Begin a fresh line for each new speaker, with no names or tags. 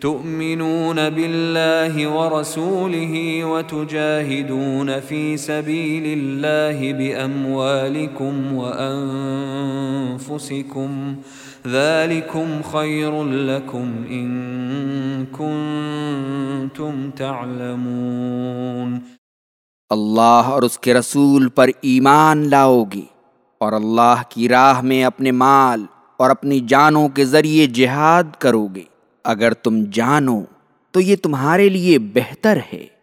تؤمنون بالله ورسوله وتجاهدون في سبيل الله بأموالكم وأنفسكم ذلكم خير لكم إن كنتم تعلمون
اللہ اور اس کے رسول پر ایمان لاؤ گے اور اللہ کی راہ میں اپنے مال اور اپنی جانوں کے ذریعے جہاد کرو گے اگر تم جانو تو یہ تمہارے لیے بہتر ہے۔